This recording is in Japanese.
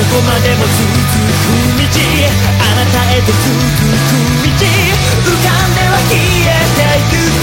こまでも続く道。あなたへと続く道。浮かんでは消えていく。